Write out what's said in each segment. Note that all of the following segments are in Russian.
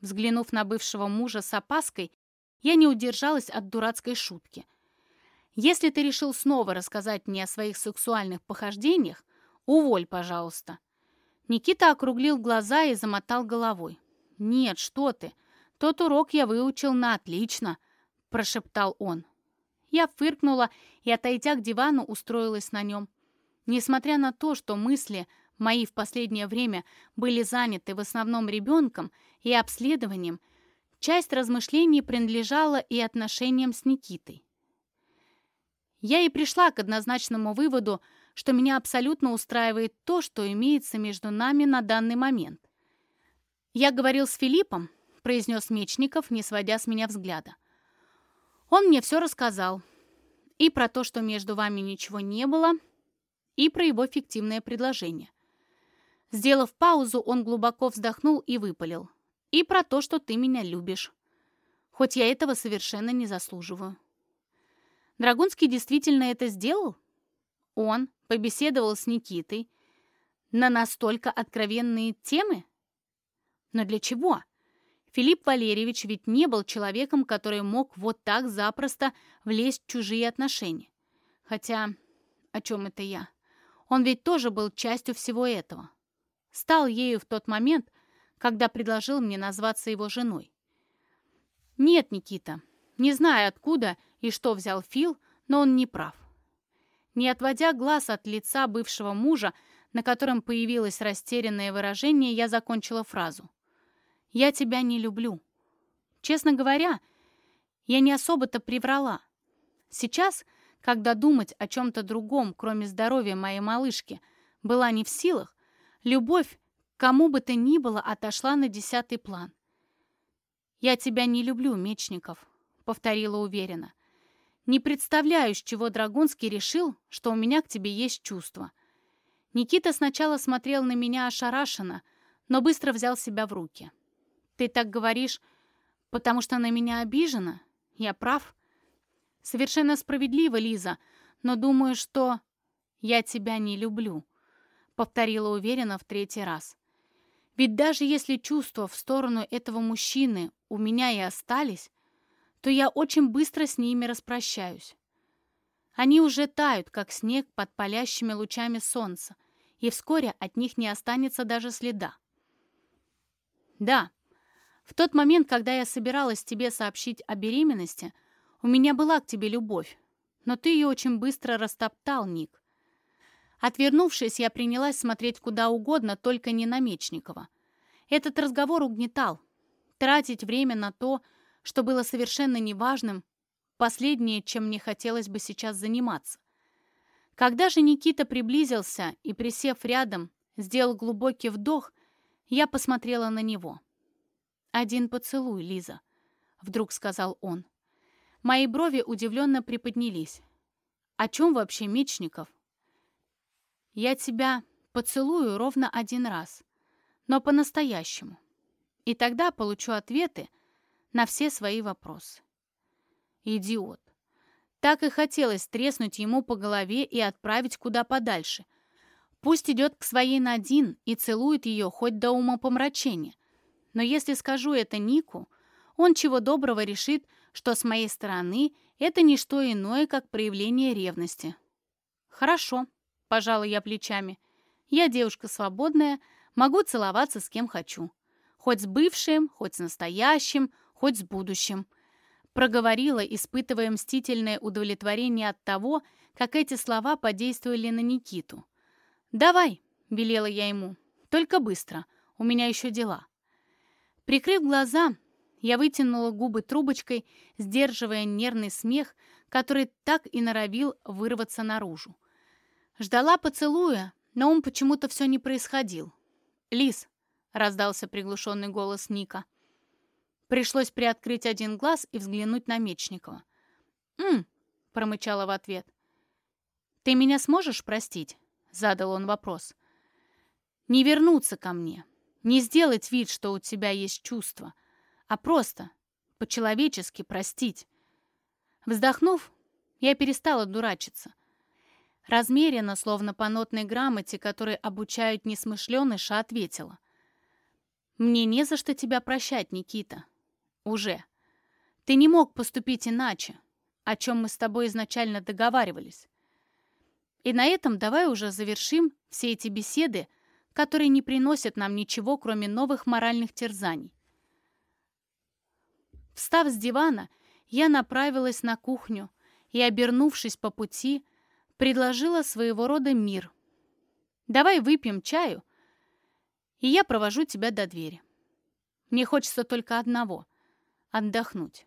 Взглянув на бывшего мужа с опаской, я не удержалась от дурацкой шутки. «Если ты решил снова рассказать мне о своих сексуальных похождениях, уволь, пожалуйста». Никита округлил глаза и замотал головой. «Нет, что ты. Тот урок я выучил на отлично», — прошептал он. Я фыркнула и, отойдя к дивану, устроилась на нем. Несмотря на то, что мысли мои в последнее время были заняты в основном ребенком и обследованием, часть размышлений принадлежала и отношениям с Никитой. Я и пришла к однозначному выводу, что меня абсолютно устраивает то, что имеется между нами на данный момент. «Я говорил с Филиппом», — произнес Мечников, не сводя с меня взгляда. «Он мне все рассказал. И про то, что между вами ничего не было, и про его фиктивное предложение. Сделав паузу, он глубоко вздохнул и выпалил. «И про то, что ты меня любишь. Хоть я этого совершенно не заслуживаю». Драгунский действительно это сделал? Он побеседовал с Никитой на настолько откровенные темы? Но для чего? Филипп Валерьевич ведь не был человеком, который мог вот так запросто влезть в чужие отношения. Хотя, о чем это я? Он ведь тоже был частью всего этого. Стал ею в тот момент, когда предложил мне назваться его женой. Нет, Никита, не знаю откуда и что взял Фил, но он не прав. Не отводя глаз от лица бывшего мужа, на котором появилось растерянное выражение, я закончила фразу. «Я тебя не люблю». Честно говоря, я не особо-то приврала. Сейчас, когда думать о чем-то другом, кроме здоровья моей малышки, была не в силах, любовь кому бы то ни было отошла на десятый план. «Я тебя не люблю, Мечников», — повторила уверенно. «Не представляю, с чего Драгунский решил, что у меня к тебе есть чувства». Никита сначала смотрел на меня ошарашенно, но быстро взял себя в руки. «Ты так говоришь, потому что на меня обижена? Я прав?» «Совершенно справедливо, Лиза, но думаю, что...» «Я тебя не люблю», — повторила уверенно в третий раз. «Ведь даже если чувства в сторону этого мужчины у меня и остались, то я очень быстро с ними распрощаюсь. Они уже тают, как снег под палящими лучами солнца, и вскоре от них не останется даже следа. Да, в тот момент, когда я собиралась тебе сообщить о беременности, у меня была к тебе любовь, но ты ее очень быстро растоптал, Ник. Отвернувшись, я принялась смотреть куда угодно, только не на Мечникова. Этот разговор угнетал. Тратить время на то, что было совершенно неважным, последнее, чем мне хотелось бы сейчас заниматься. Когда же Никита приблизился и, присев рядом, сделал глубокий вдох, я посмотрела на него. «Один поцелуй, Лиза», — вдруг сказал он. Мои брови удивленно приподнялись. «О чем вообще Мечников?» «Я тебя поцелую ровно один раз, но по-настоящему. И тогда получу ответы на все свои вопросы». «Идиот! Так и хотелось треснуть ему по голове и отправить куда подальше. Пусть идет к своей Надин и целует ее хоть до ума помрачения. Но если скажу это Нику, он чего доброго решит, что с моей стороны это не что иное, как проявление ревности. «Хорошо», — пожала я плечами. «Я девушка свободная, могу целоваться с кем хочу. Хоть с бывшим, хоть с настоящим, хоть с будущим проговорила, испытывая мстительное удовлетворение от того, как эти слова подействовали на Никиту. «Давай», — велела я ему, — «только быстро, у меня еще дела». Прикрыв глаза, я вытянула губы трубочкой, сдерживая нервный смех, который так и норовил вырваться наружу. Ждала поцелуя, но он почему-то все не происходил. «Лис», — раздался приглушенный голос Ника, — Пришлось приоткрыть один глаз и взглянуть на Мечникова. «М-м», промычала в ответ. «Ты меня сможешь простить?» — задал он вопрос. «Не вернуться ко мне, не сделать вид, что у тебя есть чувства, а просто, по-человечески простить». Вздохнув, я перестала дурачиться. Размеренно, словно по нотной грамоте, которой обучают несмышленыша, ответила. Мне не за что тебя прощать, Никита. Уже. Ты не мог поступить иначе, о чем мы с тобой изначально договаривались. И на этом давай уже завершим все эти беседы, которые не приносят нам ничего, кроме новых моральных терзаний. Встав с дивана, я направилась на кухню и, обернувшись по пути, предложила своего рода мир. «Давай выпьем чаю, и я провожу тебя до двери. Мне хочется только одного — отдохнуть».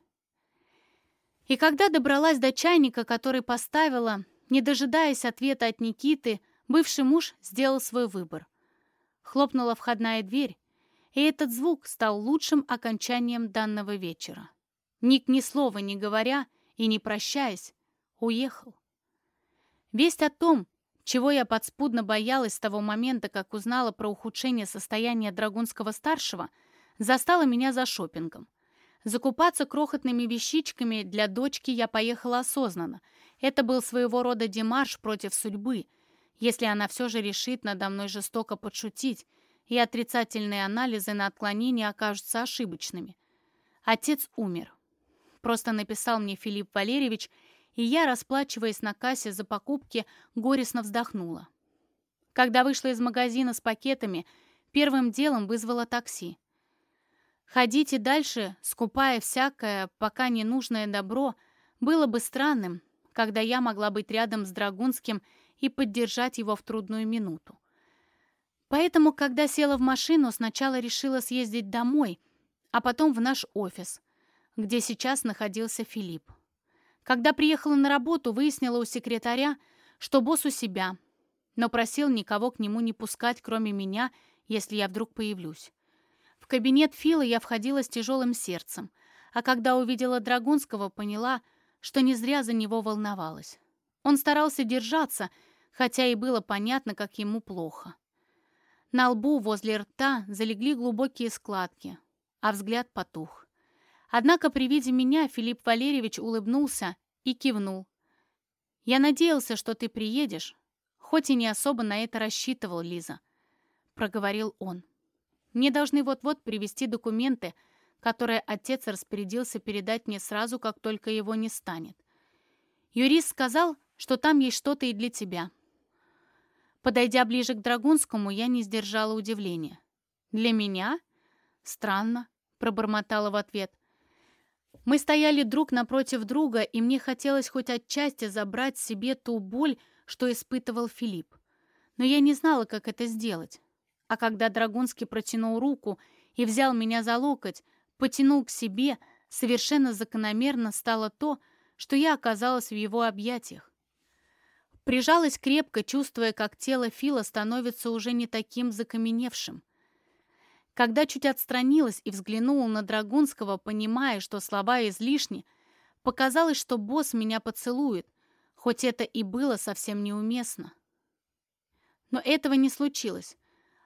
И когда добралась до чайника, который поставила, не дожидаясь ответа от Никиты, бывший муж сделал свой выбор. Хлопнула входная дверь, и этот звук стал лучшим окончанием данного вечера. Ник ни слова не говоря и не прощаясь, уехал. Весть о том, чего я подспудно боялась с того момента, как узнала про ухудшение состояния Драгунского-старшего, застала меня за шопингом. Закупаться крохотными вещичками для дочки я поехала осознанно. Это был своего рода демарш против судьбы, если она все же решит надо мной жестоко подшутить, и отрицательные анализы на отклонение окажутся ошибочными. Отец умер. Просто написал мне Филипп Валерьевич, и я, расплачиваясь на кассе за покупки, горестно вздохнула. Когда вышла из магазина с пакетами, первым делом вызвала такси. Ходить и дальше, скупая всякое, пока ненужное добро, было бы странным, когда я могла быть рядом с Драгунским и поддержать его в трудную минуту. Поэтому, когда села в машину, сначала решила съездить домой, а потом в наш офис, где сейчас находился Филипп. Когда приехала на работу, выяснила у секретаря, что босс у себя, но просил никого к нему не пускать, кроме меня, если я вдруг появлюсь. В кабинет Фила я входила с тяжелым сердцем, а когда увидела Драгунского, поняла, что не зря за него волновалась. Он старался держаться, хотя и было понятно, как ему плохо. На лбу возле рта залегли глубокие складки, а взгляд потух. Однако при виде меня Филипп Валерьевич улыбнулся и кивнул. «Я надеялся, что ты приедешь, хоть и не особо на это рассчитывал, Лиза», — проговорил он. «Мне должны вот-вот привезти документы, которые отец распорядился передать мне сразу, как только его не станет. Юрист сказал, что там есть что-то и для тебя». Подойдя ближе к Драгунскому, я не сдержала удивления. «Для меня? Странно», — пробормотала в ответ. Мы стояли друг напротив друга, и мне хотелось хоть отчасти забрать себе ту боль, что испытывал Филипп. Но я не знала, как это сделать. А когда Драгунский протянул руку и взял меня за локоть, потянул к себе, совершенно закономерно стало то, что я оказалась в его объятиях. Прижалась крепко, чувствуя, как тело Фила становится уже не таким закаменевшим. Когда чуть отстранилась и взглянула на Драгунского, понимая, что слова излишни, показалось, что босс меня поцелует, хоть это и было совсем неуместно. Но этого не случилось.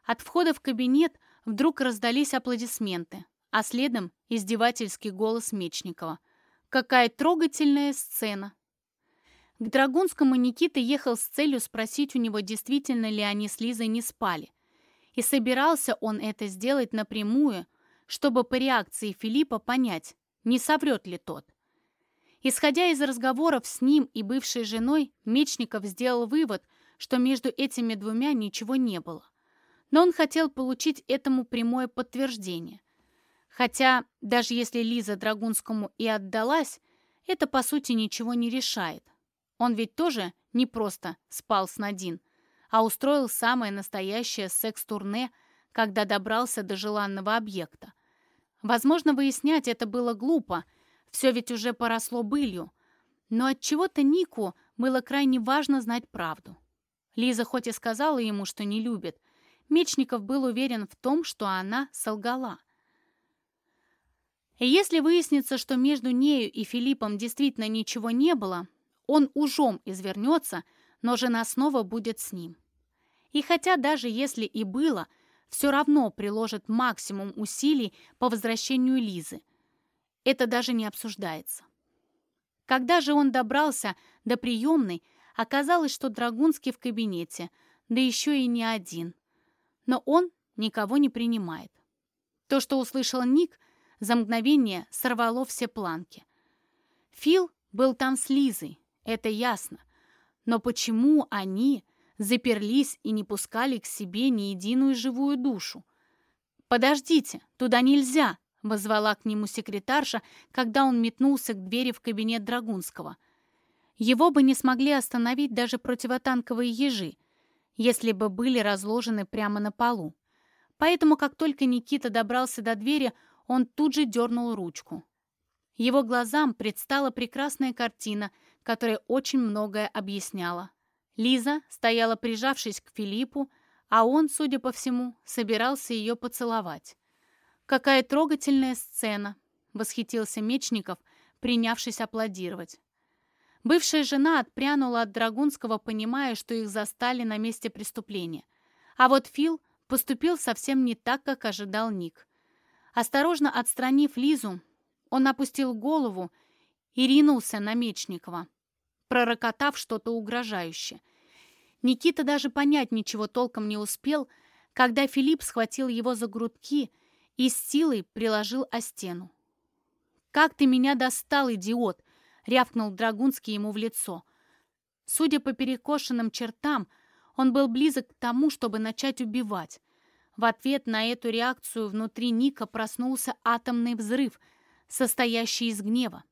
От входа в кабинет вдруг раздались аплодисменты, а следом издевательский голос Мечникова. «Какая трогательная сцена!» К Драгунскому Никита ехал с целью спросить у него, действительно ли они с Лизой не спали. И собирался он это сделать напрямую, чтобы по реакции Филиппа понять, не соврет ли тот. Исходя из разговоров с ним и бывшей женой, Мечников сделал вывод, что между этими двумя ничего не было. Но он хотел получить этому прямое подтверждение. Хотя, даже если Лиза Драгунскому и отдалась, это по сути ничего не решает. Он ведь тоже не просто спал с Надин, а устроил самое настоящее секс-турне, когда добрался до желанного объекта. Возможно, выяснять это было глупо, все ведь уже поросло былью, но от чего то Нику было крайне важно знать правду. Лиза хоть и сказала ему, что не любит, Мечников был уверен в том, что она солгала. И если выяснится, что между нею и Филиппом действительно ничего не было, он ужом извернется, но жена снова будет с ним. И хотя даже если и было, все равно приложит максимум усилий по возвращению Лизы. Это даже не обсуждается. Когда же он добрался до приемной, оказалось, что Драгунский в кабинете, да еще и не один. Но он никого не принимает. То, что услышал Ник, за мгновение сорвало все планки. Фил был там с Лизой, это ясно. Но почему они заперлись и не пускали к себе ни единую живую душу? «Подождите, туда нельзя!» — возвала к нему секретарша, когда он метнулся к двери в кабинет Драгунского. Его бы не смогли остановить даже противотанковые ежи, если бы были разложены прямо на полу. Поэтому, как только Никита добрался до двери, он тут же дернул ручку. Его глазам предстала прекрасная картина, которая очень многое объясняла. Лиза стояла, прижавшись к Филиппу, а он, судя по всему, собирался ее поцеловать. «Какая трогательная сцена!» — восхитился Мечников, принявшись аплодировать. Бывшая жена отпрянула от Драгунского, понимая, что их застали на месте преступления. А вот Фил поступил совсем не так, как ожидал Ник. Осторожно отстранив Лизу, он опустил голову и ринулся на Мечникова, пророкотав что-то угрожающее. Никита даже понять ничего толком не успел, когда Филипп схватил его за грудки и с силой приложил о стену. «Как ты меня достал, идиот!» — рявкнул Драгунский ему в лицо. Судя по перекошенным чертам, он был близок к тому, чтобы начать убивать. В ответ на эту реакцию внутри Ника проснулся атомный взрыв, состоящий из гнева.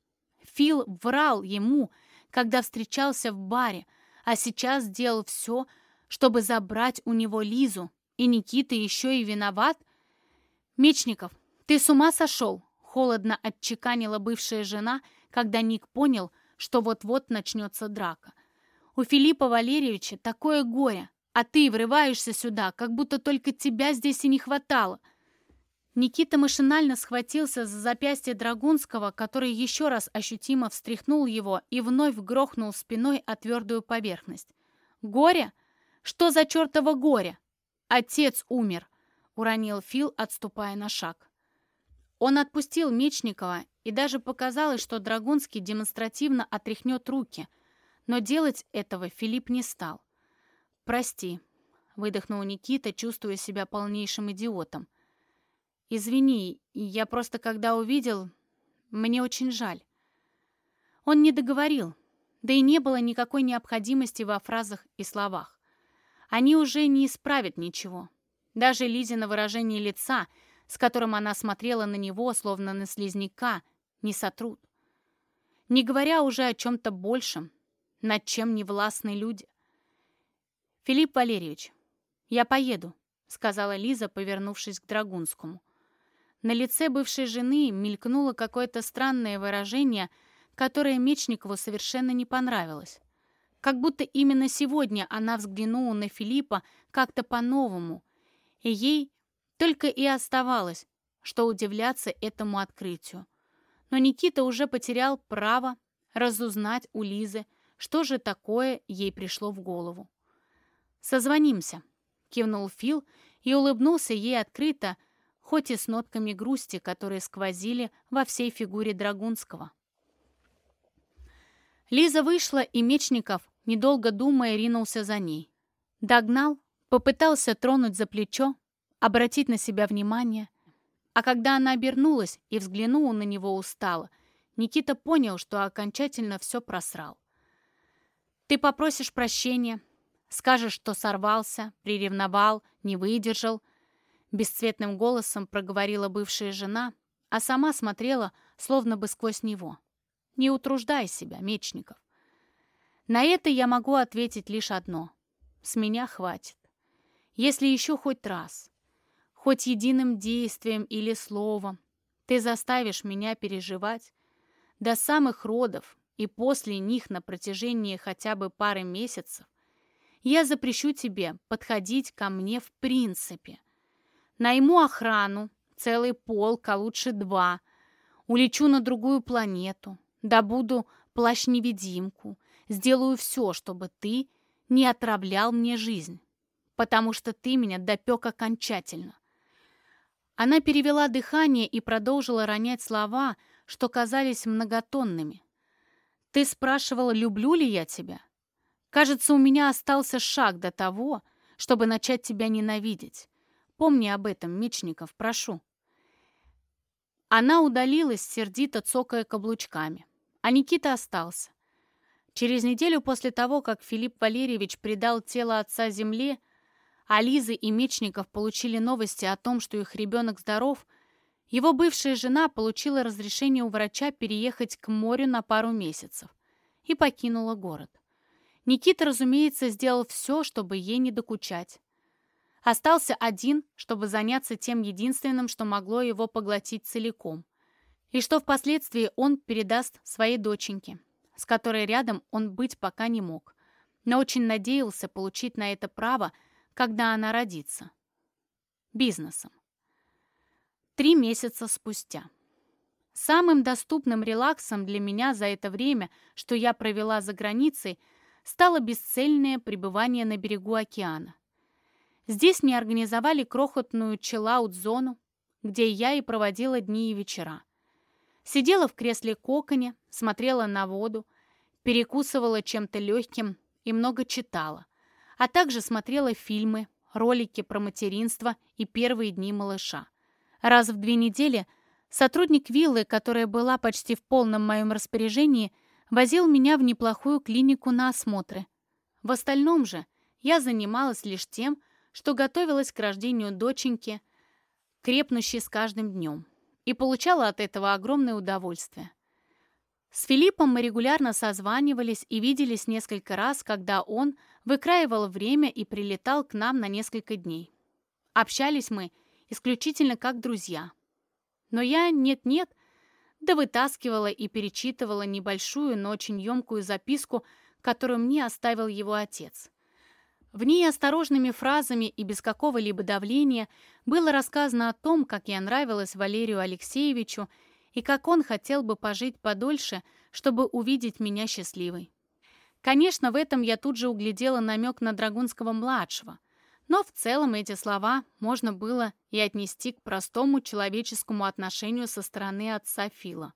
Фил врал ему, когда встречался в баре, а сейчас сделал все, чтобы забрать у него Лизу. И Никита еще и виноват? «Мечников, ты с ума сошел?» — холодно отчеканила бывшая жена, когда Ник понял, что вот-вот начнется драка. У Филиппа Валерьевича такое горе, а ты врываешься сюда, как будто только тебя здесь и не хватало. Никита машинально схватился за запястье Драгунского, который еще раз ощутимо встряхнул его и вновь грохнул спиной о твердую поверхность. «Горе? Что за чертово горе? Отец умер!» — уронил Фил, отступая на шаг. Он отпустил Мечникова, и даже показалось, что Драгунский демонстративно отряхнет руки — но делать этого Филипп не стал. «Прости», — выдохнул Никита, чувствуя себя полнейшим идиотом. «Извини, я просто когда увидел... Мне очень жаль». Он не договорил, да и не было никакой необходимости во фразах и словах. Они уже не исправят ничего. Даже Лизина выражение лица, с которым она смотрела на него, словно на слизняка, не сотрут. Не говоря уже о чем-то большем, над чем не властны люди. «Филипп Валерьевич, я поеду», — сказала Лиза, повернувшись к Драгунскому. На лице бывшей жены мелькнуло какое-то странное выражение, которое Мечникову совершенно не понравилось. Как будто именно сегодня она взглянула на Филиппа как-то по-новому, и ей только и оставалось, что удивляться этому открытию. Но Никита уже потерял право разузнать у Лизы, что же такое ей пришло в голову. «Созвонимся», — кивнул Фил и улыбнулся ей открыто, хоть и с нотками грусти, которые сквозили во всей фигуре Драгунского. Лиза вышла, и Мечников, недолго думая, ринулся за ней. Догнал, попытался тронуть за плечо, обратить на себя внимание. А когда она обернулась и взглянула на него устало, Никита понял, что окончательно все просрал. Ты попросишь прощения, скажешь, что сорвался, приревновал, не выдержал. Бесцветным голосом проговорила бывшая жена, а сама смотрела, словно бы сквозь него. Не утруждай себя, Мечников. На это я могу ответить лишь одно. С меня хватит. Если еще хоть раз, хоть единым действием или словом, ты заставишь меня переживать, до самых родов и после них на протяжении хотя бы пары месяцев, я запрещу тебе подходить ко мне в принципе. Найму охрану, целый полк, а лучше два. Улечу на другую планету, добуду плащ-невидимку, сделаю все, чтобы ты не отравлял мне жизнь, потому что ты меня допек окончательно. Она перевела дыхание и продолжила ронять слова, что казались многотонными. Ты спрашивал, люблю ли я тебя? Кажется, у меня остался шаг до того, чтобы начать тебя ненавидеть. Помни об этом, Мечников, прошу. Она удалилась, сердито цокая каблучками. А Никита остался. Через неделю после того, как Филипп Валерьевич предал тело отца земле, а Лиза и Мечников получили новости о том, что их ребенок здоров, его бывшая жена получила разрешение у врача переехать к морю на пару месяцев и покинула город. Никита, разумеется, сделал все, чтобы ей не докучать. Остался один, чтобы заняться тем единственным, что могло его поглотить целиком, и что впоследствии он передаст своей доченьке, с которой рядом он быть пока не мог, но очень надеялся получить на это право, когда она родится. Бизнесом. Три месяца спустя. Самым доступным релаксом для меня за это время, что я провела за границей, стало бесцельное пребывание на берегу океана. Здесь мне организовали крохотную чиллаут-зону, где я и проводила дни и вечера. Сидела в кресле коконе, смотрела на воду, перекусывала чем-то легким и много читала, а также смотрела фильмы, ролики про материнство и первые дни малыша. Раз в две недели сотрудник виллы, которая была почти в полном моем распоряжении, возил меня в неплохую клинику на осмотры. В остальном же я занималась лишь тем, что готовилась к рождению доченьки, крепнущей с каждым днем, и получала от этого огромное удовольствие. С Филиппом мы регулярно созванивались и виделись несколько раз, когда он выкраивал время и прилетал к нам на несколько дней. Общались мы исключительно как друзья. Но я нет-нет, да вытаскивала и перечитывала небольшую, но очень емкую записку, которую мне оставил его отец. В ней осторожными фразами и без какого-либо давления было рассказано о том, как я нравилась Валерию Алексеевичу и как он хотел бы пожить подольше, чтобы увидеть меня счастливой. Конечно, в этом я тут же углядела намек на Драгунского-младшего, но в целом эти слова можно было и отнести к простому человеческому отношению со стороны отца Фила.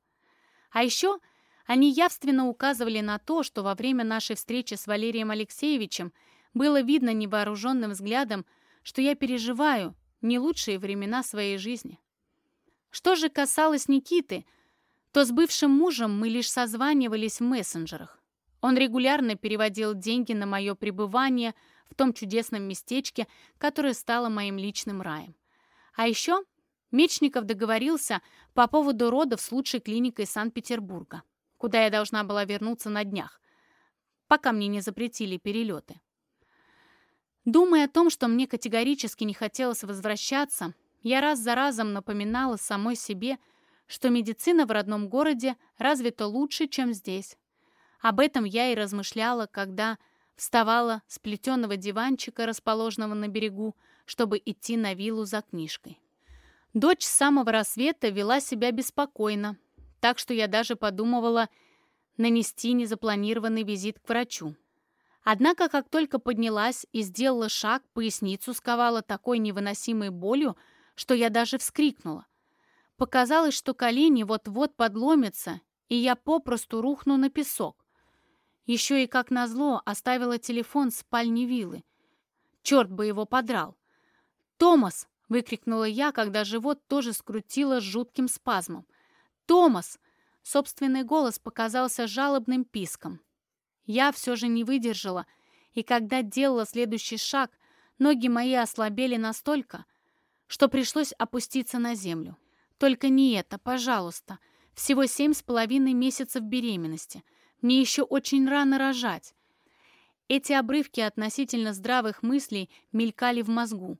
А еще они явственно указывали на то, что во время нашей встречи с Валерием Алексеевичем было видно невооруженным взглядом, что я переживаю не лучшие времена своей жизни. Что же касалось Никиты, то с бывшим мужем мы лишь созванивались в мессенджерах. Он регулярно переводил деньги на мое пребывание в том чудесном местечке, которое стало моим личным раем. А еще Мечников договорился по поводу родов с лучшей клиникой Санкт-Петербурга, куда я должна была вернуться на днях, пока мне не запретили перелеты. Думая о том, что мне категорически не хотелось возвращаться, я раз за разом напоминала самой себе, что медицина в родном городе развита лучше, чем здесь. Об этом я и размышляла, когда вставала с плетеного диванчика, расположенного на берегу, чтобы идти на виллу за книжкой. Дочь с самого рассвета вела себя беспокойно, так что я даже подумывала нанести незапланированный визит к врачу. Однако, как только поднялась и сделала шаг, поясницу сковала такой невыносимой болью, что я даже вскрикнула. Показалось, что колени вот-вот подломятся, и я попросту рухну на песок. Еще и, как назло, оставила телефон в спальне виллы. Черт бы его подрал. «Томас!» — выкрикнула я, когда живот тоже скрутило жутким спазмом. «Томас!» — собственный голос показался жалобным писком. Я все же не выдержала, и когда делала следующий шаг, ноги мои ослабели настолько, что пришлось опуститься на землю. Только не это, пожалуйста. Всего семь с половиной месяцев беременности. Мне еще очень рано рожать. Эти обрывки относительно здравых мыслей мелькали в мозгу,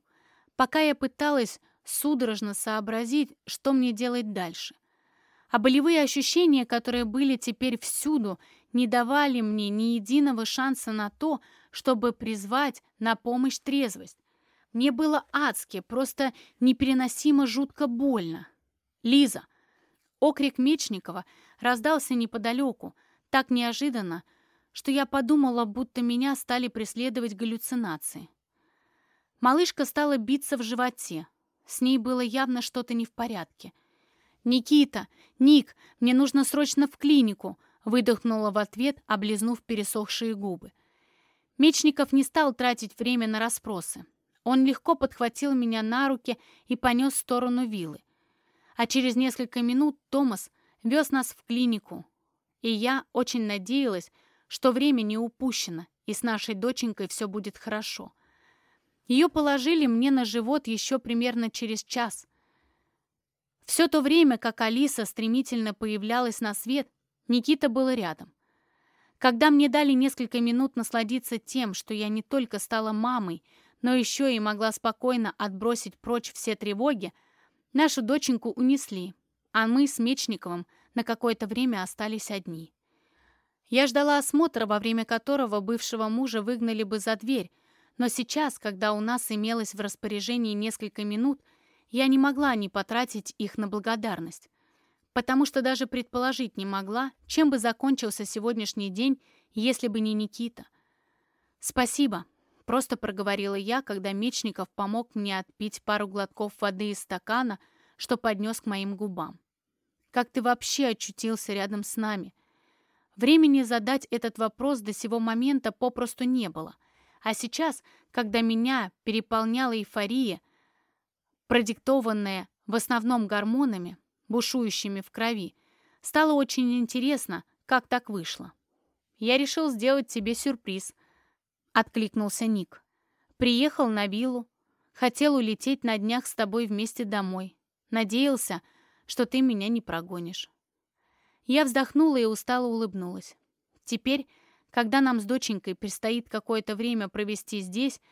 пока я пыталась судорожно сообразить, что мне делать дальше. А болевые ощущения, которые были теперь всюду, не давали мне ни единого шанса на то, чтобы призвать на помощь трезвость. Мне было адски, просто непереносимо жутко больно. «Лиза!» Окрик Мечникова раздался неподалеку, так неожиданно, что я подумала, будто меня стали преследовать галлюцинации. Малышка стала биться в животе. С ней было явно что-то не в порядке. «Никита! Ник! Мне нужно срочно в клинику!» выдохнула в ответ, облизнув пересохшие губы. Мечников не стал тратить время на расспросы. Он легко подхватил меня на руки и понес в сторону виллы. А через несколько минут Томас вез нас в клинику. И я очень надеялась, что время не упущено, и с нашей доченькой все будет хорошо. Ее положили мне на живот еще примерно через час. Все то время, как Алиса стремительно появлялась на свет, Никита был рядом. Когда мне дали несколько минут насладиться тем, что я не только стала мамой, но еще и могла спокойно отбросить прочь все тревоги, нашу доченьку унесли, а мы с Мечниковым на какое-то время остались одни. Я ждала осмотра, во время которого бывшего мужа выгнали бы за дверь, но сейчас, когда у нас имелось в распоряжении несколько минут, я не могла не потратить их на благодарность, потому что даже предположить не могла, чем бы закончился сегодняшний день, если бы не Никита. «Спасибо», — просто проговорила я, когда Мечников помог мне отпить пару глотков воды из стакана, что поднес к моим губам. «Как ты вообще очутился рядом с нами?» Времени задать этот вопрос до сего момента попросту не было. А сейчас, когда меня переполняла эйфория, продиктованная в основном гормонами, бушующими в крови, стало очень интересно, как так вышло. «Я решил сделать тебе сюрприз», — откликнулся Ник. «Приехал на виллу, хотел улететь на днях с тобой вместе домой. Надеялся, что ты меня не прогонишь». Я вздохнула и устало улыбнулась. Теперь, когда нам с доченькой предстоит какое-то время провести здесь,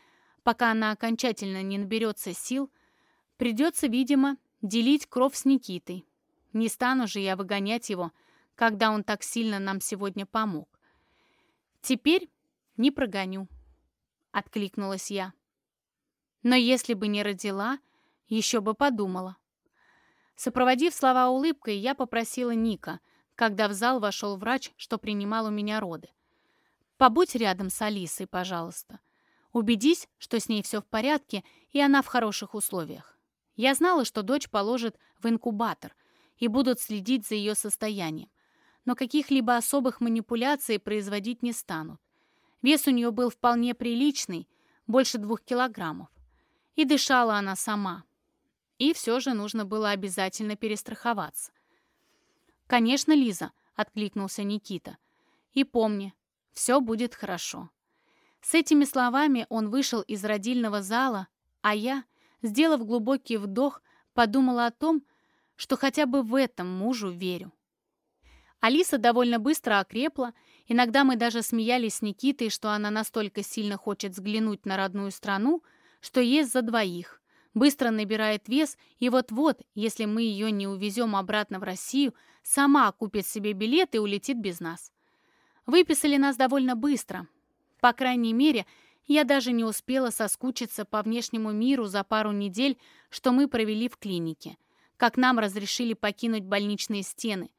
пока она окончательно не наберется сил, придется, видимо, делить кровь с Никитой. Не стану же я выгонять его, когда он так сильно нам сегодня помог. Теперь не прогоню, — откликнулась я. Но если бы не родила, еще бы подумала. Сопроводив слова улыбкой, я попросила Ника — когда в зал вошел врач, что принимал у меня роды. «Побудь рядом с Алисой, пожалуйста. Убедись, что с ней все в порядке и она в хороших условиях. Я знала, что дочь положит в инкубатор и будут следить за ее состоянием, но каких-либо особых манипуляций производить не станут. Вес у нее был вполне приличный, больше двух килограммов. И дышала она сама. И все же нужно было обязательно перестраховаться. «Конечно, Лиза», — откликнулся Никита. «И помни, все будет хорошо». С этими словами он вышел из родильного зала, а я, сделав глубокий вдох, подумала о том, что хотя бы в этом мужу верю. Алиса довольно быстро окрепла, иногда мы даже смеялись с Никитой, что она настолько сильно хочет взглянуть на родную страну, что есть за двоих, быстро набирает вес, и вот-вот, если мы ее не увезем обратно в Россию, сама купит себе билет и улетит без нас. Выписали нас довольно быстро. По крайней мере, я даже не успела соскучиться по внешнему миру за пару недель, что мы провели в клинике, как нам разрешили покинуть больничные стены.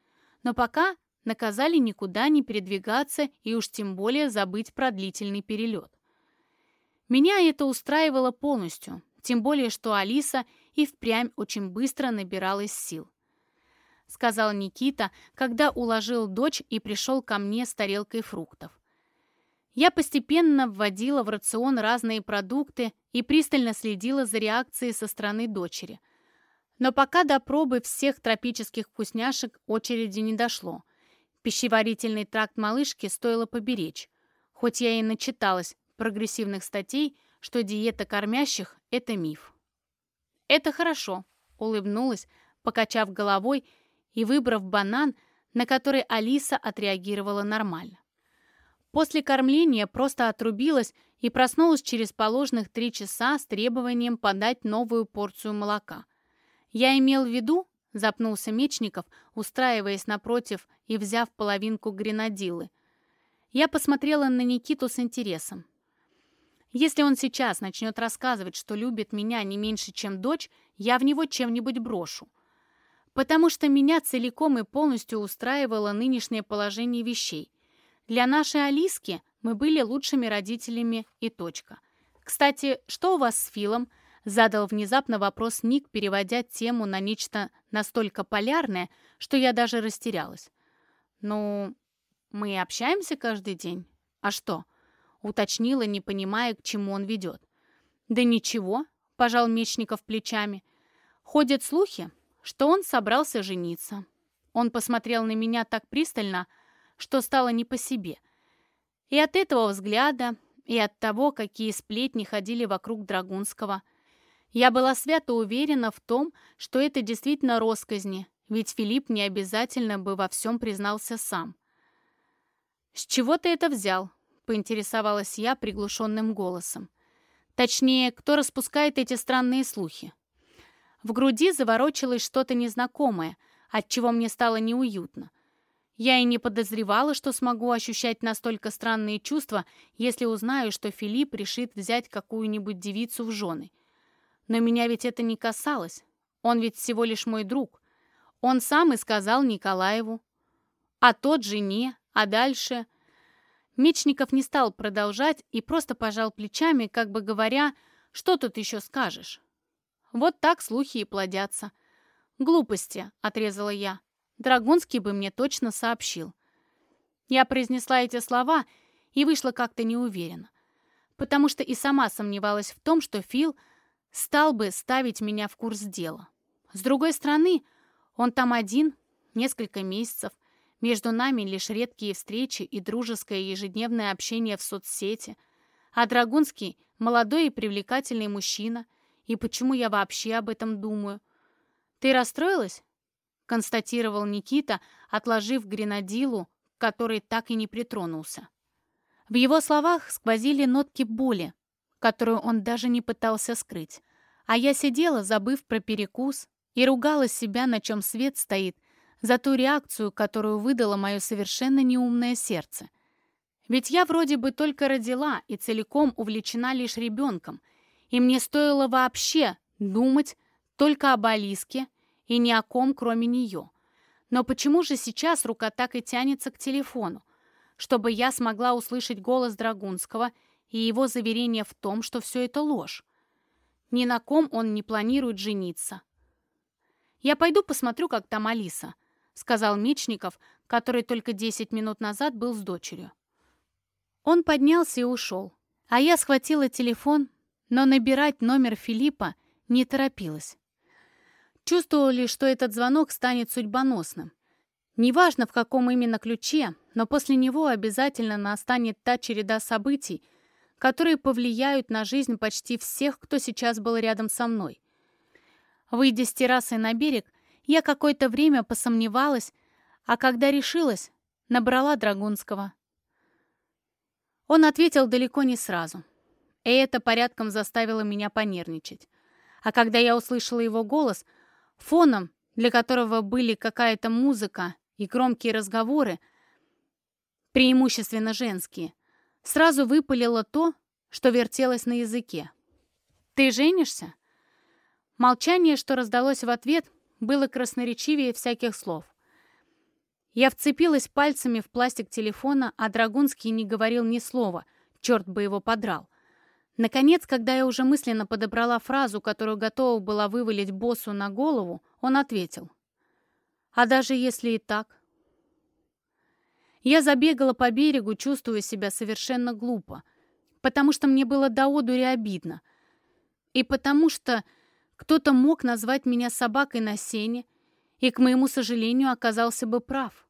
Но пока наказали никуда не передвигаться и уж тем более забыть про длительный перелет. Меня это устраивало полностью, тем более, что Алиса и впрямь очень быстро набиралась сил. Сказал Никита, когда уложил дочь и пришел ко мне с тарелкой фруктов. Я постепенно вводила в рацион разные продукты и пристально следила за реакцией со стороны дочери. Но пока до пробы всех тропических вкусняшек очереди не дошло. Пищеварительный тракт малышки стоило поберечь. Хоть я и начиталась прогрессивных статей, что диета кормящих – это миф. «Это хорошо», – улыбнулась, покачав головой и выбрав банан, на который Алиса отреагировала нормально. После кормления просто отрубилась и проснулась через положенных три часа с требованием подать новую порцию молока. Я имел в виду, запнулся Мечников, устраиваясь напротив и взяв половинку гренадилы. Я посмотрела на Никиту с интересом. Если он сейчас начнет рассказывать, что любит меня не меньше, чем дочь, я в него чем-нибудь брошу. Потому что меня целиком и полностью устраивало нынешнее положение вещей. Для нашей Алиски мы были лучшими родителями и точка. Кстати, что у вас с Филом? Задал внезапно вопрос Ник, переводя тему на нечто настолько полярное, что я даже растерялась. «Ну, мы общаемся каждый день. А что?» уточнила, не понимая, к чему он ведет. «Да ничего», — пожал Мечников плечами. «Ходят слухи, что он собрался жениться. Он посмотрел на меня так пристально, что стало не по себе. И от этого взгляда, и от того, какие сплетни ходили вокруг Драгунского, я была свято уверена в том, что это действительно росказни, ведь Филипп не обязательно бы во всем признался сам. «С чего ты это взял?» — поинтересовалась я приглушенным голосом. Точнее, кто распускает эти странные слухи? В груди заворочилось что-то незнакомое, от чего мне стало неуютно. Я и не подозревала, что смогу ощущать настолько странные чувства, если узнаю, что Филипп решит взять какую-нибудь девицу в жены. Но меня ведь это не касалось. Он ведь всего лишь мой друг. Он сам и сказал Николаеву. А тот жене, а дальше... Мечников не стал продолжать и просто пожал плечами, как бы говоря, что тут еще скажешь. Вот так слухи и плодятся. «Глупости», — отрезала я. Драгунский бы мне точно сообщил. Я произнесла эти слова и вышла как-то неуверенно, потому что и сама сомневалась в том, что Фил стал бы ставить меня в курс дела. С другой стороны, он там один, несколько месяцев, между нами лишь редкие встречи и дружеское ежедневное общение в соцсети, а Драгунский — молодой и привлекательный мужчина, и почему я вообще об этом думаю? Ты расстроилась? Констатировал Никита, отложив гренадилу, который так и не притронулся. В его словах сквозили нотки боли, которую он даже не пытался скрыть. А я сидела, забыв про перекус, и ругала себя, на чем свет стоит, за ту реакцию, которую выдало мое совершенно неумное сердце. Ведь я вроде бы только родила и целиком увлечена лишь ребенком, и мне стоило вообще думать только об Алиске и ни о ком, кроме нее. Но почему же сейчас рука так и тянется к телефону? Чтобы я смогла услышать голос Драгунского и его заверение в том, что все это ложь. Ни на ком он не планирует жениться. «Я пойду посмотрю, как там Алиса», — сказал Мечников, который только 10 минут назад был с дочерью. Он поднялся и ушел, а я схватила телефон, но набирать номер Филиппа не торопилась. Чувствовали, что этот звонок станет судьбоносным. Неважно, в каком именно ключе, но после него обязательно настанет та череда событий, которые повлияют на жизнь почти всех, кто сейчас был рядом со мной. Выйдя с террасы на берег, я какое-то время посомневалась, а когда решилась, набрала Драгунского. Он ответил далеко не сразу, и это порядком заставило меня понервничать. А когда я услышала его голос — Фоном, для которого были какая-то музыка и громкие разговоры, преимущественно женские, сразу выпалило то, что вертелось на языке. «Ты женишься?» Молчание, что раздалось в ответ, было красноречивее всяких слов. Я вцепилась пальцами в пластик телефона, а Драгунский не говорил ни слова, черт бы его подрал. Наконец, когда я уже мысленно подобрала фразу, которую готова была вывалить боссу на голову, он ответил. «А даже если и так?» Я забегала по берегу, чувствуя себя совершенно глупо, потому что мне было до одури обидно, и потому что кто-то мог назвать меня собакой на сене, и, к моему сожалению, оказался бы прав.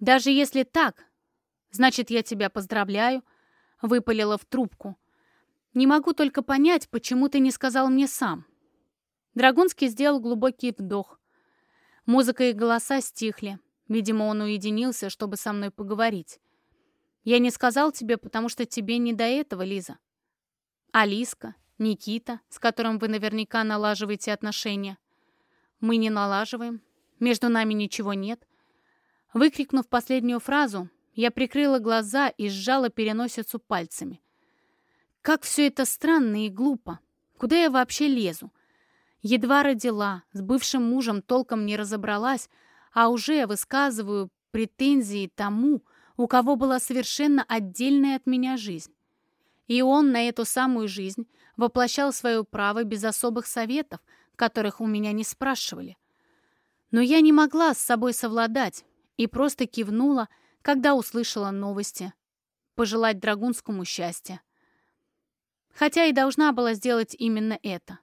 «Даже если так, значит, я тебя поздравляю», — выпалила в трубку — не могу только понять, почему ты не сказал мне сам. Драгунский сделал глубокий вдох. Музыка и голоса стихли. Видимо, он уединился, чтобы со мной поговорить. Я не сказал тебе, потому что тебе не до этого, Лиза. Алиска, Никита, с которым вы наверняка налаживаете отношения. Мы не налаживаем. Между нами ничего нет. Выкрикнув последнюю фразу, я прикрыла глаза и сжала переносицу пальцами. Как все это странно и глупо. Куда я вообще лезу? Едва родила, с бывшим мужем толком не разобралась, а уже высказываю претензии тому, у кого была совершенно отдельная от меня жизнь. И он на эту самую жизнь воплощал свое право без особых советов, которых у меня не спрашивали. Но я не могла с собой совладать и просто кивнула, когда услышала новости. Пожелать Драгунскому счастья хотя и должна была сделать именно это.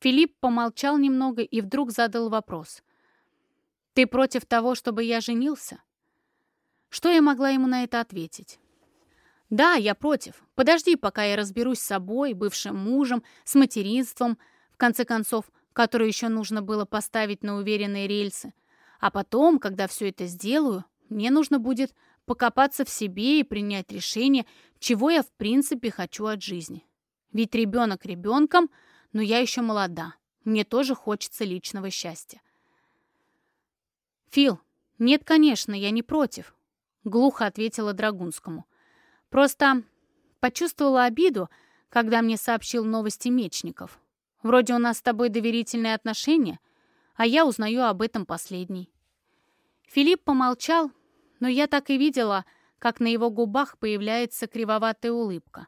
Филипп помолчал немного и вдруг задал вопрос. «Ты против того, чтобы я женился?» Что я могла ему на это ответить? «Да, я против. Подожди, пока я разберусь с собой, бывшим мужем, с материнством, в конце концов, которое еще нужно было поставить на уверенные рельсы. А потом, когда все это сделаю, мне нужно будет покопаться в себе и принять решение, чего я в принципе хочу от жизни. Ведь ребенок ребенком, но я еще молода. Мне тоже хочется личного счастья. «Фил, нет, конечно, я не против», — глухо ответила Драгунскому. «Просто почувствовала обиду, когда мне сообщил новости Мечников. Вроде у нас с тобой доверительные отношения, а я узнаю об этом последний». Филипп помолчал, но я так и видела, как на его губах появляется кривоватая улыбка.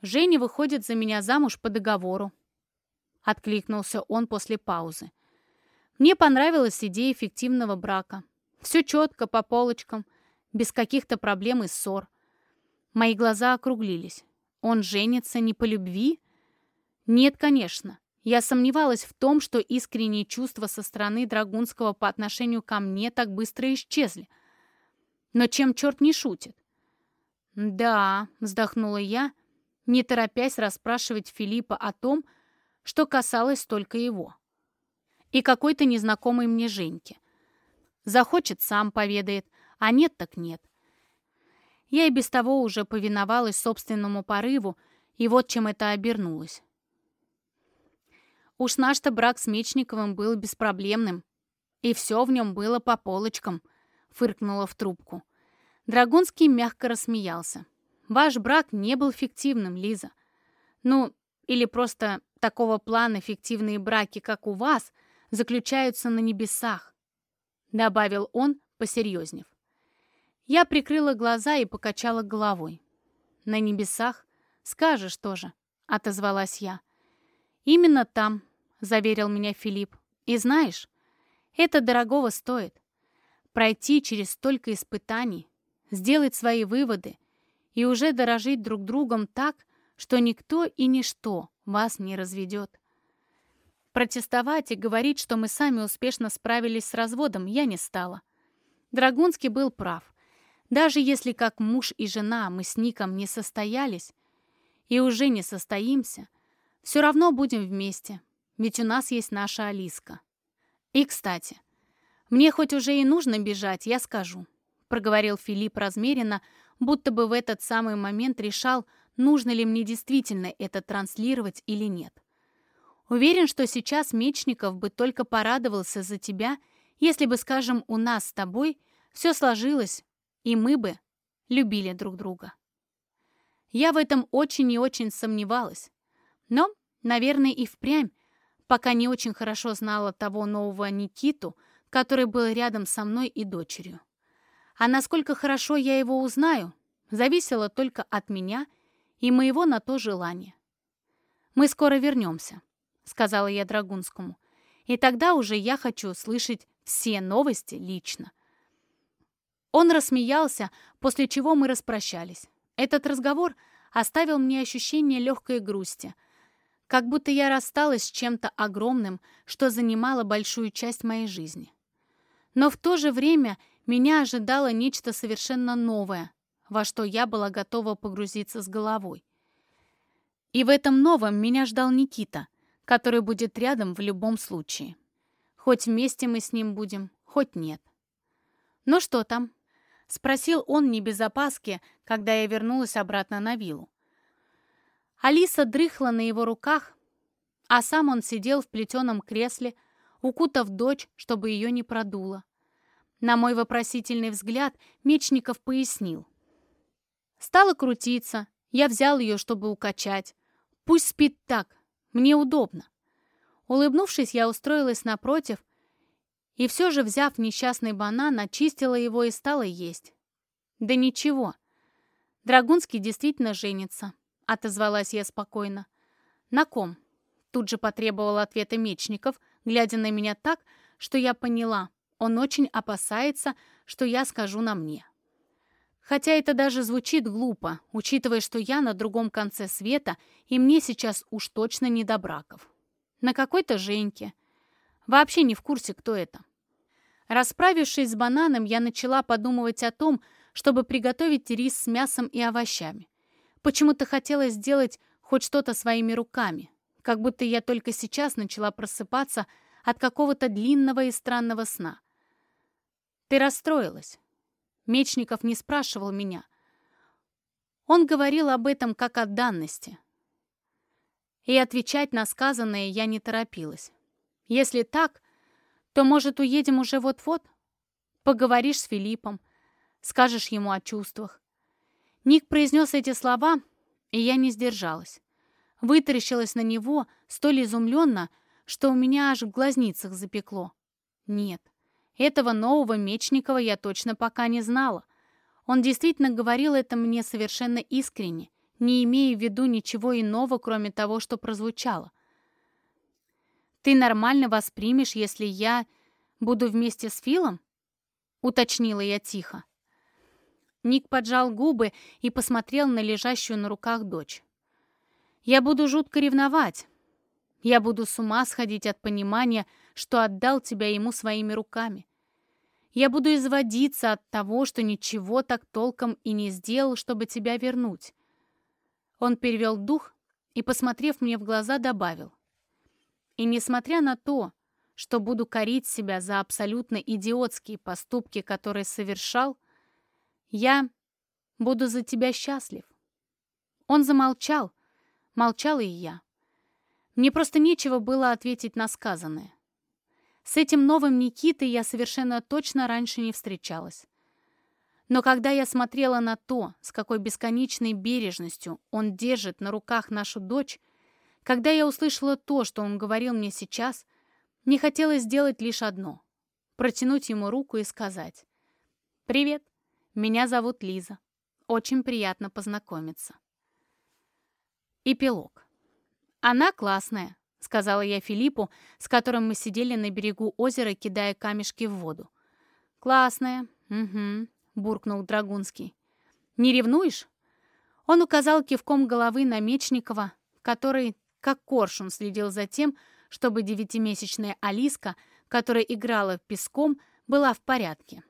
«Женя выходит за меня замуж по договору», — откликнулся он после паузы. «Мне понравилась идея эффективного брака. Все четко, по полочкам, без каких-то проблем и ссор. Мои глаза округлились. Он женится не по любви? Нет, конечно. Я сомневалась в том, что искренние чувства со стороны Драгунского по отношению ко мне так быстро исчезли. Но чем черт не шутит? «Да», — вздохнула я, не торопясь расспрашивать Филиппа о том, что касалось только его. И какой-то незнакомой мне Женьке. Захочет, сам поведает, а нет так нет. Я и без того уже повиновалась собственному порыву, и вот чем это обернулось. Уж наш-то брак с Мечниковым был беспроблемным, и все в нем было по полочкам —— фыркнула в трубку. Драгунский мягко рассмеялся. «Ваш брак не был фиктивным, Лиза. Ну, или просто такого плана фиктивные браки, как у вас, заключаются на небесах», — добавил он, посерьезнев. Я прикрыла глаза и покачала головой. «На небесах? Скажешь тоже», — отозвалась я. «Именно там», — заверил меня Филипп. «И знаешь, это дорогого стоит пройти через столько испытаний, сделать свои выводы и уже дорожить друг другом так, что никто и ничто вас не разведет. Протестовать и говорить, что мы сами успешно справились с разводом, я не стала. Драгунский был прав. Даже если как муж и жена мы с Ником не состоялись и уже не состоимся, все равно будем вместе, ведь у нас есть наша Алиска. И, кстати, «Мне хоть уже и нужно бежать, я скажу», — проговорил Филипп размеренно, будто бы в этот самый момент решал, нужно ли мне действительно это транслировать или нет. Уверен, что сейчас Мечников бы только порадовался за тебя, если бы, скажем, у нас с тобой все сложилось, и мы бы любили друг друга. Я в этом очень и очень сомневалась. Но, наверное, и впрямь, пока не очень хорошо знала того нового Никиту, который был рядом со мной и дочерью. А насколько хорошо я его узнаю, зависело только от меня и моего на то желания. «Мы скоро вернемся», — сказала я Драгунскому, «и тогда уже я хочу слышать все новости лично». Он рассмеялся, после чего мы распрощались. Этот разговор оставил мне ощущение легкой грусти, как будто я рассталась с чем-то огромным, что занимало большую часть моей жизни. Но в то же время меня ожидало нечто совершенно новое, во что я была готова погрузиться с головой. И в этом новом меня ждал Никита, который будет рядом в любом случае. Хоть вместе мы с ним будем, хоть нет. «Ну что там?» — спросил он не без опаски, когда я вернулась обратно на виллу. Алиса дрыхла на его руках, а сам он сидел в плетеном кресле, укутав дочь, чтобы ее не продуло. На мой вопросительный взгляд Мечников пояснил. Стала крутиться, я взял ее, чтобы укачать. Пусть спит так, мне удобно. Улыбнувшись, я устроилась напротив и все же, взяв несчастный банан, очистила его и стала есть. Да ничего. Драгунский действительно женится, отозвалась я спокойно. На ком? Тут же потребовал ответа Мечников, глядя на меня так, что я поняла. Он очень опасается, что я скажу на мне. Хотя это даже звучит глупо, учитывая, что я на другом конце света, и мне сейчас уж точно не до браков. На какой-то Женьке. Вообще не в курсе, кто это. Расправившись с бананом, я начала подумывать о том, чтобы приготовить рис с мясом и овощами. Почему-то хотелось сделать хоть что-то своими руками, как будто я только сейчас начала просыпаться от какого-то длинного и странного сна. «Ты расстроилась?» Мечников не спрашивал меня. Он говорил об этом как о данности. И отвечать на сказанное я не торопилась. Если так, то, может, уедем уже вот-вот? Поговоришь с Филиппом, скажешь ему о чувствах. Ник произнес эти слова, и я не сдержалась. Вытаращилась на него столь изумленно, что у меня аж в глазницах запекло. Нет, этого нового Мечникова я точно пока не знала. Он действительно говорил это мне совершенно искренне, не имея в виду ничего иного, кроме того, что прозвучало. «Ты нормально воспримешь, если я буду вместе с Филом?» — уточнила я тихо. Ник поджал губы и посмотрел на лежащую на руках дочь. «Я буду жутко ревновать. Я буду с ума сходить от понимания, что отдал тебя ему своими руками. Я буду изводиться от того, что ничего так толком и не сделал, чтобы тебя вернуть. Он перевел дух и, посмотрев мне в глаза, добавил. И несмотря на то, что буду корить себя за абсолютно идиотские поступки, которые совершал, я буду за тебя счастлив. Он замолчал, молчал и я. Мне просто нечего было ответить на сказанное. С этим новым Никитой я совершенно точно раньше не встречалась. Но когда я смотрела на то, с какой бесконечной бережностью он держит на руках нашу дочь, когда я услышала то, что он говорил мне сейчас, мне хотелось сделать лишь одно — протянуть ему руку и сказать «Привет, меня зовут Лиза. Очень приятно познакомиться». Эпилог. Она классная, — сказала я Филиппу, с которым мы сидели на берегу озера, кидая камешки в воду. «Классная, угу», — буркнул Драгунский. «Не ревнуешь?» Он указал кивком головы на Мечникова, который, как коршун, следил за тем, чтобы девятимесячная Алиска, которая играла песком, была в порядке.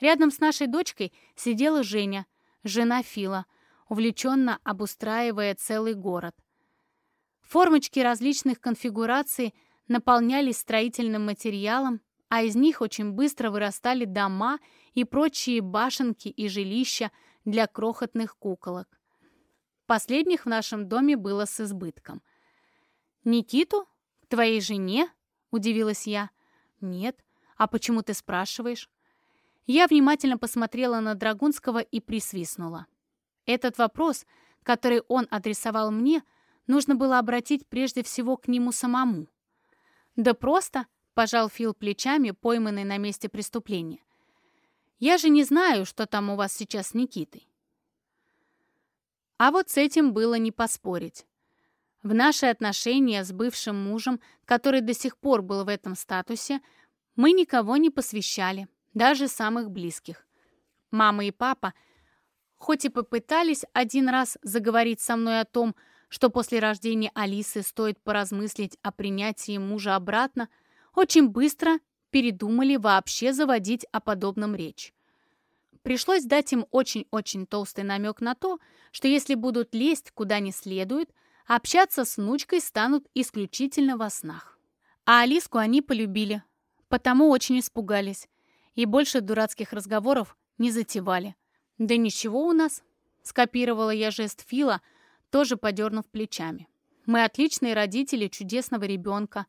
Рядом с нашей дочкой сидела Женя, жена Фила, увлеченно обустраивая целый город — Формочки различных конфигураций наполнялись строительным материалом, а из них очень быстро вырастали дома и прочие башенки и жилища для крохотных куколок. Последних в нашем доме было с избытком. «Никиту? К твоей жене?» — удивилась я. «Нет. А почему ты спрашиваешь?» Я внимательно посмотрела на Драгунского и присвистнула. Этот вопрос, который он адресовал мне — нужно было обратить прежде всего к нему самому. «Да просто», — пожал Фил плечами, пойманный на месте преступления. «Я же не знаю, что там у вас сейчас с Никитой». А вот с этим было не поспорить. В наши отношения с бывшим мужем, который до сих пор был в этом статусе, мы никого не посвящали, даже самых близких. Мама и папа, хоть и попытались один раз заговорить со мной о том, что после рождения Алисы стоит поразмыслить о принятии мужа обратно, очень быстро передумали вообще заводить о подобном речь. Пришлось дать им очень-очень толстый намек на то, что если будут лезть куда не следует, общаться с внучкой станут исключительно во снах. А Алиску они полюбили, потому очень испугались и больше дурацких разговоров не затевали. «Да ничего у нас», — скопировала я жест Фила — тоже подернув плечами. «Мы отличные родители чудесного ребенка.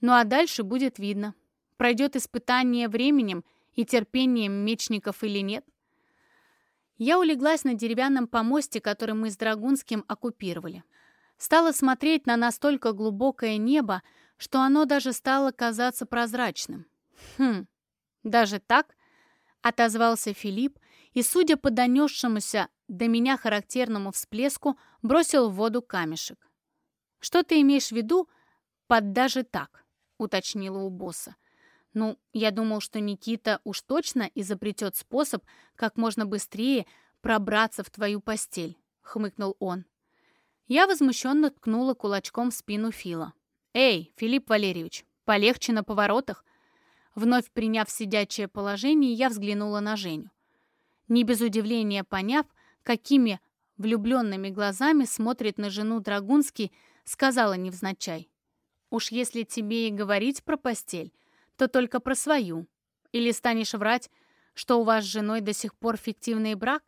Ну а дальше будет видно, пройдет испытание временем и терпением мечников или нет». Я улеглась на деревянном помосте, который мы с Драгунским оккупировали. Стала смотреть на настолько глубокое небо, что оно даже стало казаться прозрачным. «Хм, даже так?» — отозвался Филипп, и, судя по донесшемуся до меня характерному всплеску, бросил в воду камешек. «Что ты имеешь в виду под даже так?» — уточнила у босса. «Ну, я думал, что Никита уж точно изобретет способ, как можно быстрее пробраться в твою постель», — хмыкнул он. Я возмущенно ткнула кулачком в спину Фила. «Эй, Филипп Валерьевич, полегче на поворотах!» Вновь приняв сидячее положение, я взглянула на Женю. Не без удивления поняв, какими влюбленными глазами смотрит на жену Драгунский, сказала невзначай. «Уж если тебе и говорить про постель, то только про свою. Или станешь врать, что у вас с женой до сих пор фиктивный брак?»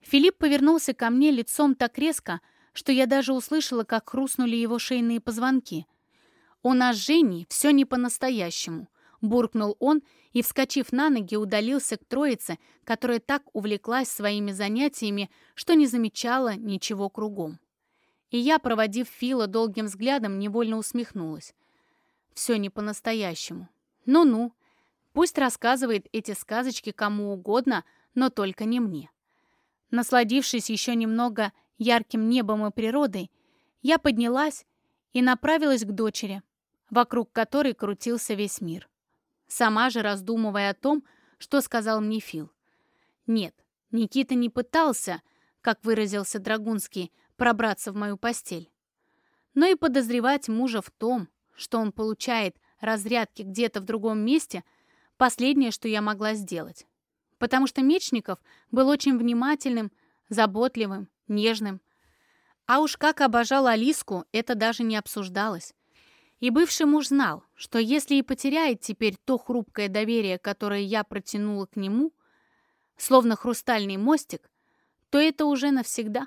Филипп повернулся ко мне лицом так резко, что я даже услышала, как хрустнули его шейные позвонки. «У нас с Женей все не по-настоящему», — буркнул он и, вскочив на ноги, удалился к троице, которая так увлеклась своими занятиями, что не замечала ничего кругом. И я, проводив Фила долгим взглядом, невольно усмехнулась. «Все не по-настоящему. Ну-ну, пусть рассказывает эти сказочки кому угодно, но только не мне». Насладившись еще немного ярким небом и природой, я поднялась и направилась к дочери, вокруг которой крутился весь мир. Сама же раздумывая о том, что сказал мне Фил. Нет, Никита не пытался, как выразился Драгунский, пробраться в мою постель. Но и подозревать мужа в том, что он получает разрядки где-то в другом месте, последнее, что я могла сделать потому что Мечников был очень внимательным, заботливым, нежным. А уж как обожал Алиску, это даже не обсуждалось. И бывший муж знал, что если и потеряет теперь то хрупкое доверие, которое я протянула к нему, словно хрустальный мостик, то это уже навсегда.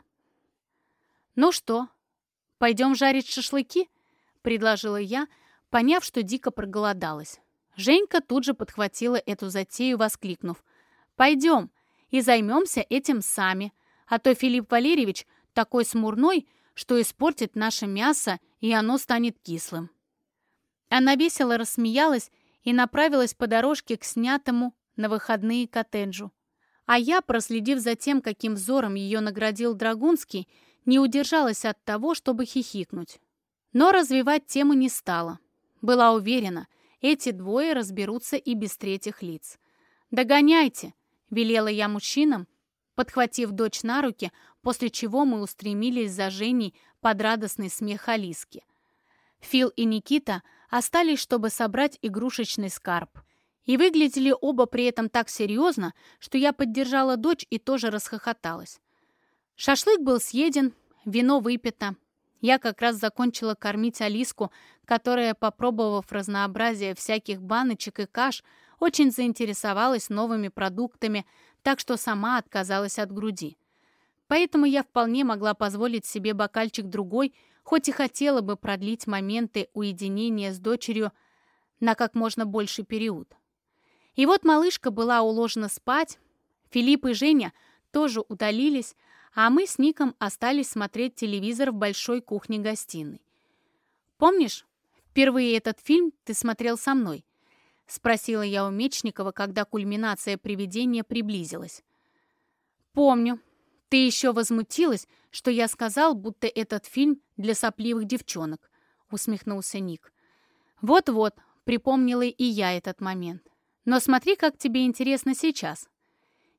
«Ну что, пойдем жарить шашлыки?» — предложила я, поняв, что дико проголодалась. Женька тут же подхватила эту затею, воскликнув — Пойдем и займемся этим сами, а то Филипп Валерьевич такой смурной, что испортит наше мясо, и оно станет кислым». Она весело рассмеялась и направилась по дорожке к снятому на выходные коттеджу. А я, проследив за тем, каким взором ее наградил Драгунский, не удержалась от того, чтобы хихикнуть. Но развивать тему не стала. Была уверена, эти двое разберутся и без третьих лиц. «Догоняйте!» Велела я мужчинам, подхватив дочь на руки, после чего мы устремились за Женей под радостный смех Алиски. Фил и Никита остались, чтобы собрать игрушечный скарб. И выглядели оба при этом так серьезно, что я поддержала дочь и тоже расхохоталась. Шашлык был съеден, вино выпито. Я как раз закончила кормить Алиску, которая, попробовав разнообразие всяких баночек и каш, очень заинтересовалась новыми продуктами, так что сама отказалась от груди. Поэтому я вполне могла позволить себе бокальчик другой, хоть и хотела бы продлить моменты уединения с дочерью на как можно больший период. И вот малышка была уложена спать, Филипп и Женя тоже удалились, а мы с Ником остались смотреть телевизор в большой кухне-гостиной. «Помнишь, впервые этот фильм ты смотрел со мной?» — спросила я у Мечникова, когда кульминация привидения приблизилась. «Помню. Ты еще возмутилась, что я сказал, будто этот фильм для сопливых девчонок», — усмехнулся Ник. «Вот-вот», — припомнила и я этот момент. «Но смотри, как тебе интересно сейчас».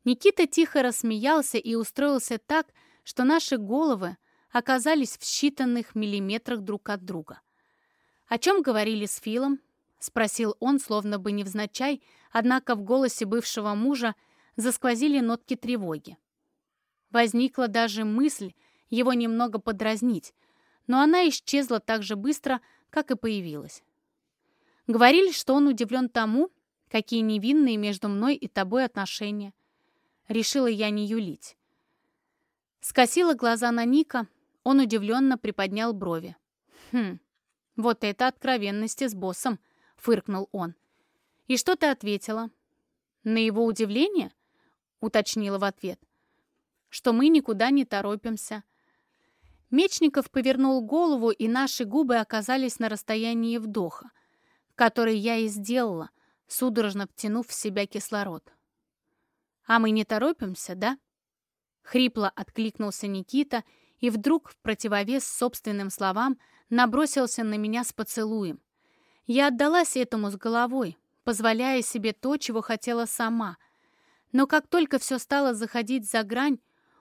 Никита тихо рассмеялся и устроился так, что наши головы оказались в считанных миллиметрах друг от друга. О чем говорили с Филом, — спросил он, словно бы невзначай, однако в голосе бывшего мужа засквозили нотки тревоги. Возникла даже мысль его немного подразнить, но она исчезла так же быстро, как и появилась. Говорили, что он удивлен тому, какие невинные между мной и тобой отношения. Решила я не юлить. Скосила глаза на Ника, он удивленно приподнял брови. «Хм, вот это откровенности с боссом», — фыркнул он. «И что ты ответила?» «На его удивление?» — уточнила в ответ. «Что мы никуда не торопимся». Мечников повернул голову, и наши губы оказались на расстоянии вдоха, который я и сделала, судорожно втянув в себя кислород. «А мы не торопимся, да?» Хрипло откликнулся Никита и вдруг, в противовес собственным словам, набросился на меня с поцелуем. Я отдалась этому с головой, позволяя себе то, чего хотела сама. Но как только все стало заходить за грань,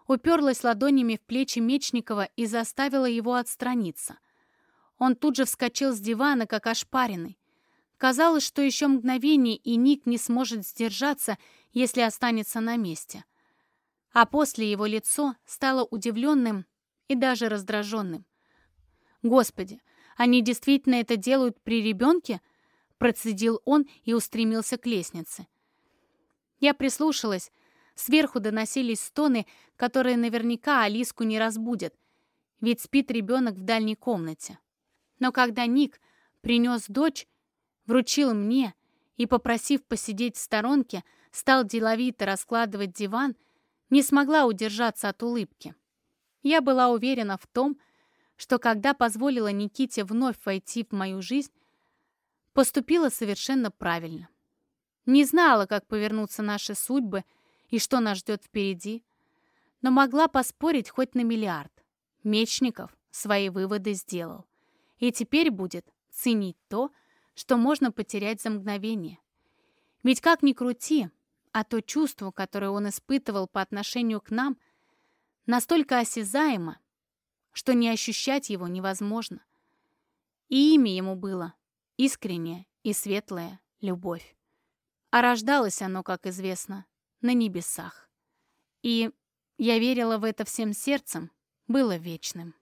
уперлась ладонями в плечи Мечникова и заставила его отстраниться. Он тут же вскочил с дивана, как ошпаренный. Казалось, что еще мгновение, и Ник не сможет сдержаться, если останется на месте. А после его лицо стало удивленным и даже раздраженным. «Господи, они действительно это делают при ребенке?» Процедил он и устремился к лестнице. Я прислушалась. Сверху доносились стоны, которые наверняка Алиску не разбудят, ведь спит ребенок в дальней комнате. Но когда Ник принес дочь, вручил мне и, попросив посидеть в сторонке, стал деловито раскладывать диван, не смогла удержаться от улыбки. Я была уверена в том, что когда позволила Никите вновь войти в мою жизнь, поступила совершенно правильно. Не знала, как повернутся наши судьбы и что нас ждет впереди, но могла поспорить хоть на миллиард. Мечников свои выводы сделал и теперь будет ценить то, что можно потерять за мгновение. Ведь как ни крути, а то чувство, которое он испытывал по отношению к нам, настолько осязаемо, что не ощущать его невозможно. И имя ему было искренняя и светлая любовь. А рождалось оно, как известно, на небесах. И я верила в это всем сердцем, было вечным.